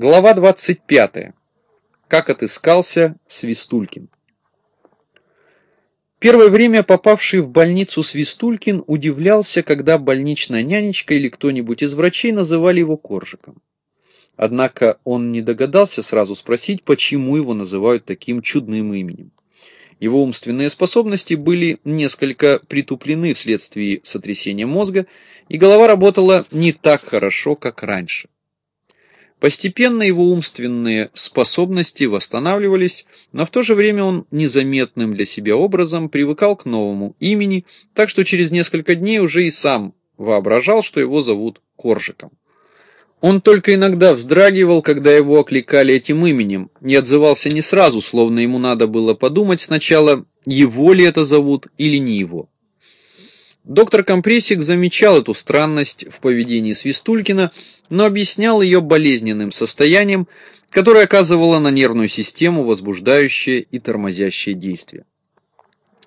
Глава 25. Как отыскался Свистулькин. Первое время попавший в больницу Свистулькин удивлялся, когда больничная нянечка или кто-нибудь из врачей называли его Коржиком. Однако он не догадался сразу спросить, почему его называют таким чудным именем. Его умственные способности были несколько притуплены вследствие сотрясения мозга, и голова работала не так хорошо, как раньше. Постепенно его умственные способности восстанавливались, но в то же время он незаметным для себя образом привыкал к новому имени, так что через несколько дней уже и сам воображал, что его зовут Коржиком. Он только иногда вздрагивал, когда его окликали этим именем, не отзывался не сразу, словно ему надо было подумать сначала, его ли это зовут или не его. Доктор Компрессик замечал эту странность в поведении Свистулькина, но объяснял ее болезненным состоянием, которое оказывало на нервную систему возбуждающее и тормозящее действие.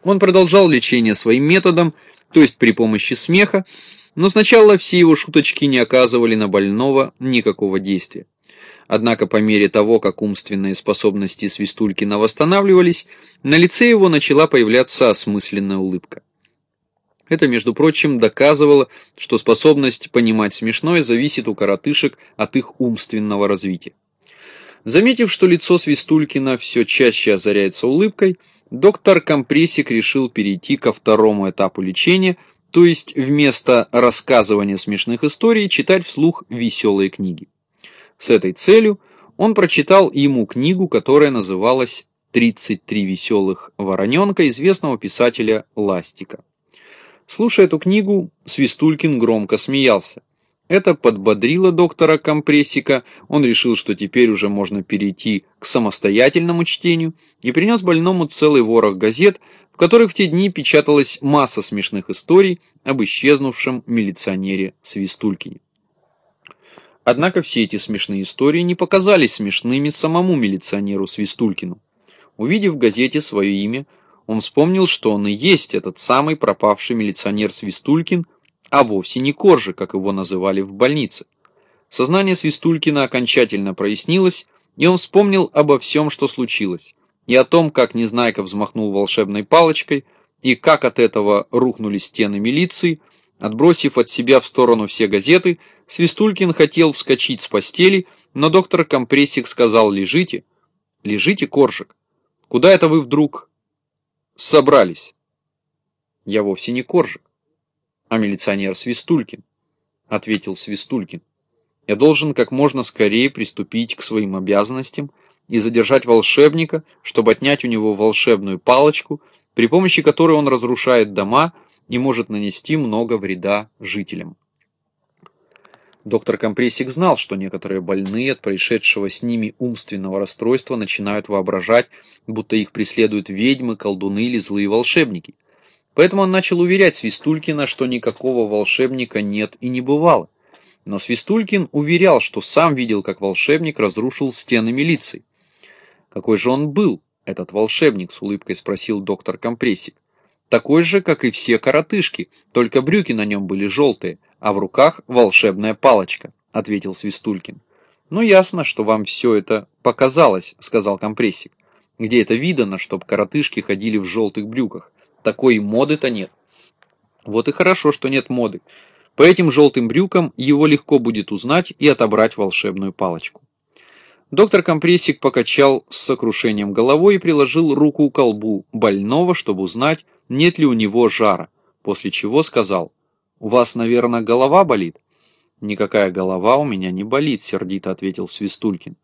Он продолжал лечение своим методом, то есть при помощи смеха, но сначала все его шуточки не оказывали на больного никакого действия. Однако по мере того, как умственные способности Свистулькина восстанавливались, на лице его начала появляться осмысленная улыбка. Это, между прочим, доказывало, что способность понимать смешное зависит у коротышек от их умственного развития. Заметив, что лицо Свистулькина все чаще озаряется улыбкой, доктор Компрессик решил перейти ко второму этапу лечения – то есть вместо рассказывания смешных историй читать вслух веселые книги. С этой целью он прочитал ему книгу, которая называлась «33 веселых вороненка» известного писателя Ластика. Слушая эту книгу, Свистулькин громко смеялся. Это подбодрило доктора Компрессика, он решил, что теперь уже можно перейти к самостоятельному чтению и принес больному целый ворох газет, в которых в те дни печаталась масса смешных историй об исчезнувшем милиционере Свистулькине. Однако все эти смешные истории не показались смешными самому милиционеру Свистулькину. Увидев в газете свое имя, он вспомнил, что он и есть этот самый пропавший милиционер Свистулькин, а вовсе не Коржи, как его называли в больнице. Сознание Свистулькина окончательно прояснилось, и он вспомнил обо всем, что случилось, и о том, как Незнайка взмахнул волшебной палочкой, и как от этого рухнули стены милиции. Отбросив от себя в сторону все газеты, Свистулькин хотел вскочить с постели, но доктор Компрессик сказал «Лежите». «Лежите, Коржик. Куда это вы вдруг собрались?» «Я вовсе не Коржик а милиционер Свистулькин, ответил Свистулькин. Я должен как можно скорее приступить к своим обязанностям и задержать волшебника, чтобы отнять у него волшебную палочку, при помощи которой он разрушает дома и может нанести много вреда жителям. Доктор Компрессик знал, что некоторые больные от происшедшего с ними умственного расстройства начинают воображать, будто их преследуют ведьмы, колдуны или злые волшебники. Поэтому он начал уверять Свистулькина, что никакого волшебника нет и не бывало. Но Свистулькин уверял, что сам видел, как волшебник разрушил стены милиции. «Какой же он был, этот волшебник?» — с улыбкой спросил доктор Компрессик. «Такой же, как и все коротышки, только брюки на нем были желтые, а в руках волшебная палочка», — ответил Свистулькин. «Ну, ясно, что вам все это показалось», — сказал Компрессик. «Где это видано, чтоб коротышки ходили в желтых брюках? Такой моды-то нет. Вот и хорошо, что нет моды. По этим желтым брюкам его легко будет узнать и отобрать волшебную палочку. Доктор Компрессик покачал с сокрушением головой и приложил руку к ко лбу больного, чтобы узнать, нет ли у него жара, после чего сказал, «У вас, наверное, голова болит?» «Никакая голова у меня не болит», — сердито ответил Свистулькин.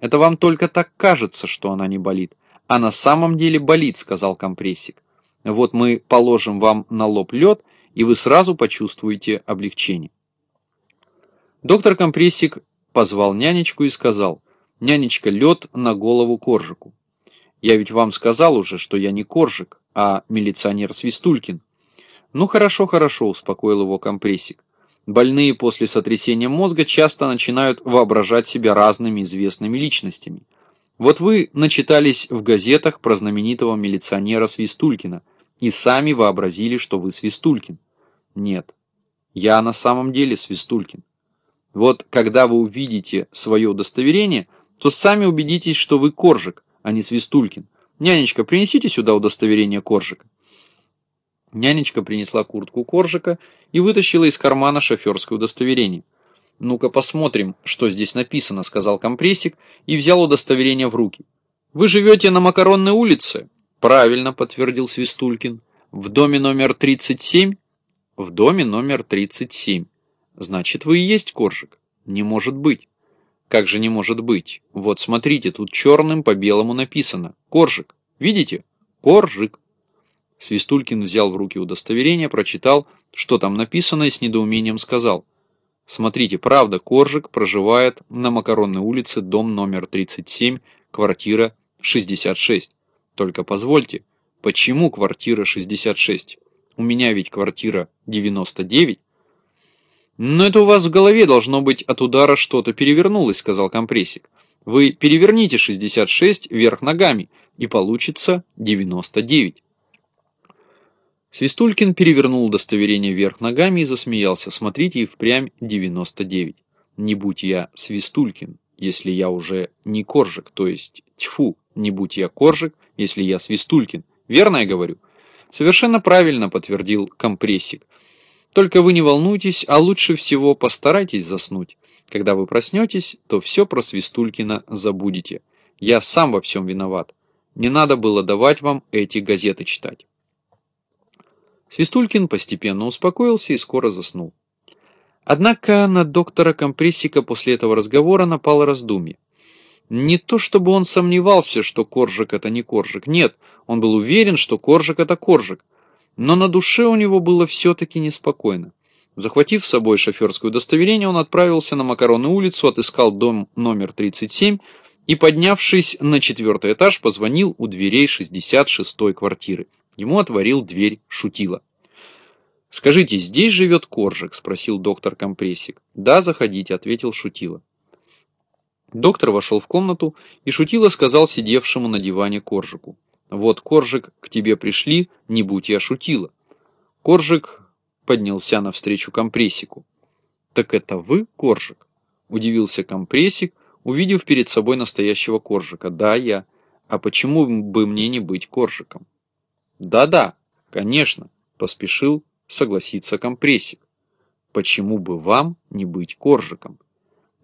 «Это вам только так кажется, что она не болит, а на самом деле болит», — сказал Компрессик. Вот мы положим вам на лоб лед, и вы сразу почувствуете облегчение. Доктор Компрессик позвал нянечку и сказал, «Нянечка, лед на голову Коржику». «Я ведь вам сказал уже, что я не Коржик, а милиционер Свистулькин». «Ну хорошо, хорошо», — успокоил его Компрессик. Больные после сотрясения мозга часто начинают воображать себя разными известными личностями. Вот вы начитались в газетах про знаменитого милиционера Свистулькина и сами вообразили, что вы Свистулькин. Нет, я на самом деле Свистулькин. Вот когда вы увидите свое удостоверение, то сами убедитесь, что вы Коржик, а не Свистулькин. Нянечка, принесите сюда удостоверение Коржика. Нянечка принесла куртку Коржика и вытащила из кармана шоферское удостоверение. «Ну-ка посмотрим, что здесь написано», — сказал компрессик и взял удостоверение в руки. «Вы живете на Макаронной улице?» «Правильно», — подтвердил Свистулькин. «В доме номер 37?» «В доме номер 37. Значит, вы и есть Коржик?» «Не может быть». «Как же не может быть? Вот смотрите, тут черным по белому написано. Коржик. Видите? Коржик». Свистулькин взял в руки удостоверение, прочитал, что там написано, и с недоумением сказал. «Смотрите, правда, Коржик проживает на Макаронной улице, дом номер 37, квартира 66. Только позвольте, почему квартира 66? У меня ведь квартира 99». «Но это у вас в голове должно быть от удара что-то перевернулось», — сказал компрессик. «Вы переверните 66 вверх ногами, и получится 99». Свистулькин перевернул удостоверение вверх ногами и засмеялся. Смотрите, и впрямь 99. Не будь я Свистулькин, если я уже не Коржик, то есть, тьфу, не будь я Коржик, если я Свистулькин. Верно я говорю? Совершенно правильно, подтвердил компрессик. Только вы не волнуйтесь, а лучше всего постарайтесь заснуть. Когда вы проснетесь, то все про Свистулькина забудете. Я сам во всем виноват. Не надо было давать вам эти газеты читать. Свистулькин постепенно успокоился и скоро заснул. Однако на доктора Компрессика после этого разговора напало раздумье. Не то чтобы он сомневался, что Коржик это не Коржик, нет, он был уверен, что Коржик это Коржик, но на душе у него было все-таки неспокойно. Захватив с собой шоферское удостоверение, он отправился на Макаронную улицу, отыскал дом номер 37 и, поднявшись на четвертый этаж, позвонил у дверей 66-й квартиры. Ему отворил дверь Шутила. «Скажите, здесь живет Коржик?» – спросил доктор Компрессик. «Да, заходите», – ответил Шутила. Доктор вошел в комнату, и Шутила сказал сидевшему на диване Коржику. «Вот, Коржик, к тебе пришли, не будь я Шутила». Коржик поднялся навстречу Компрессику. «Так это вы, Коржик?» – удивился Компрессик, увидев перед собой настоящего Коржика. «Да, я. А почему бы мне не быть Коржиком?» Да-да, конечно, поспешил согласиться компрессик. Почему бы вам не быть коржиком?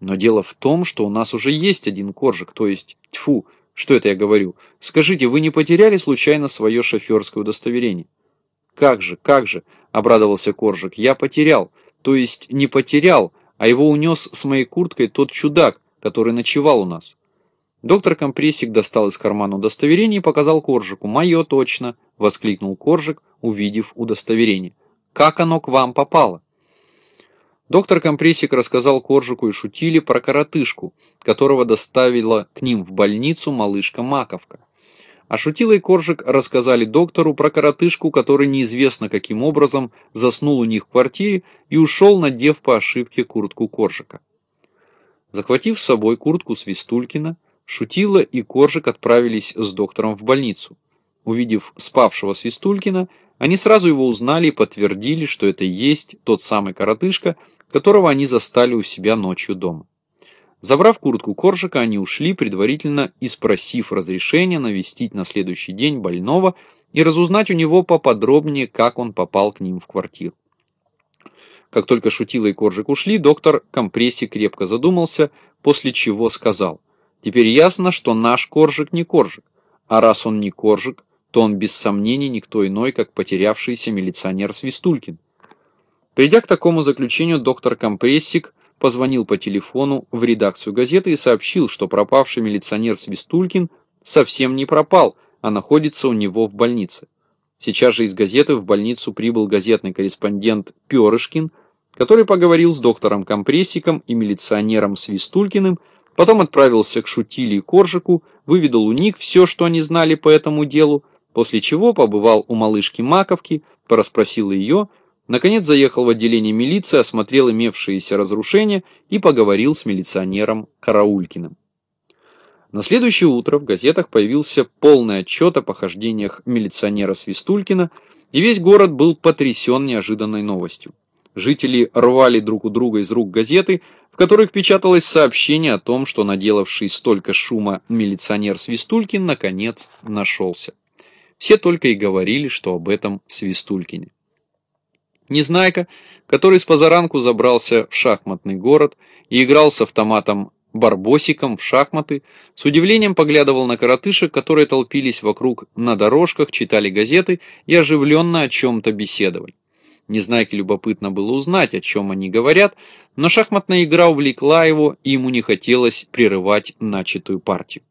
Но дело в том, что у нас уже есть один коржик, то есть, тьфу, что это я говорю? Скажите, вы не потеряли случайно свое шоферское удостоверение? Как же, как же, обрадовался коржик, я потерял, то есть не потерял, а его унес с моей курткой тот чудак, который ночевал у нас. Доктор Компрессик достал из кармана удостоверение и показал Коржику. «Мое точно!» — воскликнул Коржик, увидев удостоверение. «Как оно к вам попало?» Доктор Компрессик рассказал Коржику и Шутиле про коротышку, которого доставила к ним в больницу малышка Маковка. А Шутила и Коржик рассказали доктору про коротышку, который неизвестно каким образом заснул у них в квартире и ушел, надев по ошибке куртку Коржика. Захватив с собой куртку Свистулькина, Шутила и Коржик отправились с доктором в больницу. Увидев спавшего Свистулькина, они сразу его узнали и подтвердили, что это и есть тот самый коротышка, которого они застали у себя ночью дома. Забрав куртку Коржика, они ушли, предварительно и спросив разрешения навестить на следующий день больного и разузнать у него поподробнее, как он попал к ним в квартиру. Как только Шутила и Коржик ушли, доктор компрессии крепко задумался, после чего сказал, Теперь ясно, что наш Коржик не Коржик, а раз он не Коржик, то он без сомнений никто иной, как потерявшийся милиционер Свистулькин. Придя к такому заключению, доктор Компрессик позвонил по телефону в редакцию газеты и сообщил, что пропавший милиционер Свистулькин совсем не пропал, а находится у него в больнице. Сейчас же из газеты в больницу прибыл газетный корреспондент Перышкин, который поговорил с доктором Компрессиком и милиционером Свистулькиным, Потом отправился к Шутиле и Коржику, выведал у них все, что они знали по этому делу, после чего побывал у малышки Маковки, порасспросил ее, наконец заехал в отделение милиции, осмотрел имевшиеся разрушения и поговорил с милиционером Караулькиным. На следующее утро в газетах появился полный отчет о похождениях милиционера Свистулькина, и весь город был потрясен неожиданной новостью. Жители рвали друг у друга из рук газеты, в которых печаталось сообщение о том, что наделавший столько шума милиционер Свистулькин наконец нашелся. Все только и говорили, что об этом Свистулькине. Незнайка, который с позаранку забрался в шахматный город и играл с автоматом Барбосиком в шахматы, с удивлением поглядывал на коротышек, которые толпились вокруг на дорожках, читали газеты и оживленно о чем-то беседовали. Незнайке любопытно было узнать, о чем они говорят, но шахматная игра увлекла его, и ему не хотелось прерывать начатую партию.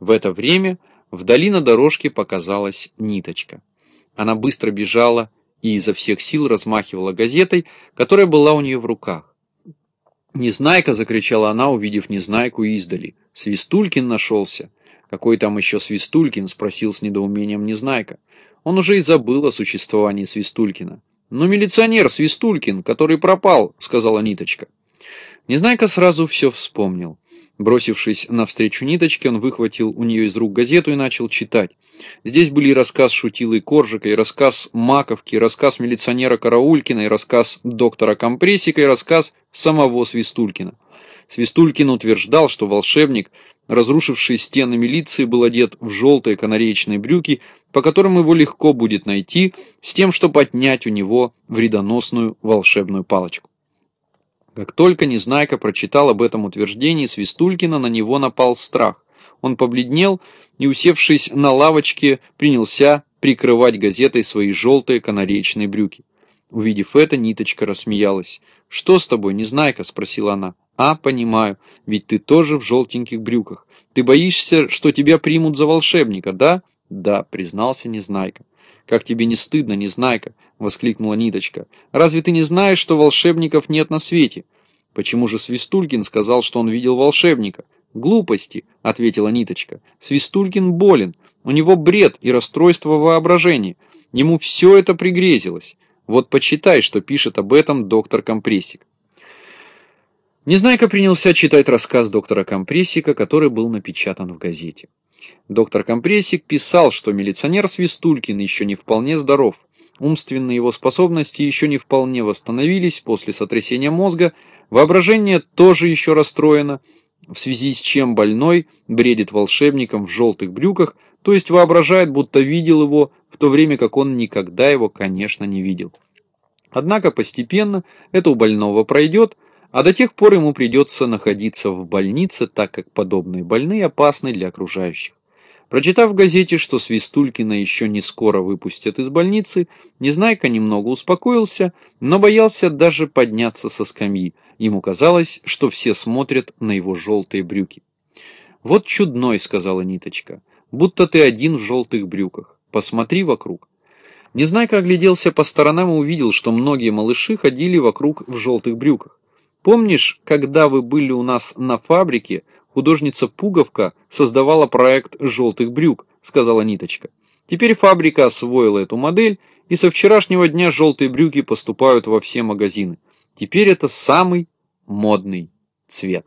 В это время вдали на дорожке показалась ниточка. Она быстро бежала и изо всех сил размахивала газетой, которая была у нее в руках. «Незнайка!» — закричала она, увидев Незнайку издали. «Свистулькин нашелся!» «Какой там еще Свистулькин?» — спросил с недоумением Незнайка. Он уже и забыл о существовании Свистулькина. «Ну, милиционер Свистулькин, который пропал», — сказала Ниточка. Незнайка сразу все вспомнил. Бросившись навстречу Ниточке, он выхватил у нее из рук газету и начал читать. Здесь были и рассказ Шутилы Коржика, и рассказ Маковки, и рассказ милиционера Караулькина, и рассказ доктора Компрессика, и рассказ самого Свистулькина. Свистулькин утверждал, что волшебник, разрушивший стены милиции, был одет в желтые канареечные брюки, по которым его легко будет найти, с тем, чтобы отнять у него вредоносную волшебную палочку. Как только Незнайка прочитал об этом утверждении Свистулькина, на него напал страх. Он побледнел и, усевшись на лавочке, принялся прикрывать газетой свои желтые канареечные брюки. Увидев это, Ниточка рассмеялась. «Что с тобой, Незнайка?» – спросила она. «А, понимаю, ведь ты тоже в желтеньких брюках. Ты боишься, что тебя примут за волшебника, да?» «Да», – признался Незнайка. «Как тебе не стыдно, Незнайка?» – воскликнула Ниточка. «Разве ты не знаешь, что волшебников нет на свете?» «Почему же Свистулькин сказал, что он видел волшебника?» «Глупости», – ответила Ниточка. «Свистулькин болен, у него бред и расстройство воображения. Ему все это пригрезилось. Вот почитай, что пишет об этом доктор Компрессик». Незнайка принялся читать рассказ доктора Компрессика, который был напечатан в газете. Доктор Компрессик писал, что милиционер Свистулькин еще не вполне здоров. Умственные его способности еще не вполне восстановились после сотрясения мозга, воображение тоже еще расстроено, в связи с чем больной бредит волшебником в желтых брюках, то есть воображает, будто видел его, в то время как он никогда его, конечно, не видел. Однако постепенно это у больного пройдет, а до тех пор ему придется находиться в больнице, так как подобные больные опасны для окружающих. Прочитав в газете, что Свистулькина еще не скоро выпустят из больницы, Незнайка немного успокоился, но боялся даже подняться со скамьи. Ему казалось, что все смотрят на его желтые брюки. «Вот чудной», — сказала Ниточка, — «будто ты один в желтых брюках. Посмотри вокруг». Незнайка огляделся по сторонам и увидел, что многие малыши ходили вокруг в желтых брюках. Помнишь, когда вы были у нас на фабрике, художница Пуговка создавала проект «желтых брюк», сказала Ниточка. Теперь фабрика освоила эту модель, и со вчерашнего дня желтые брюки поступают во все магазины. Теперь это самый модный цвет.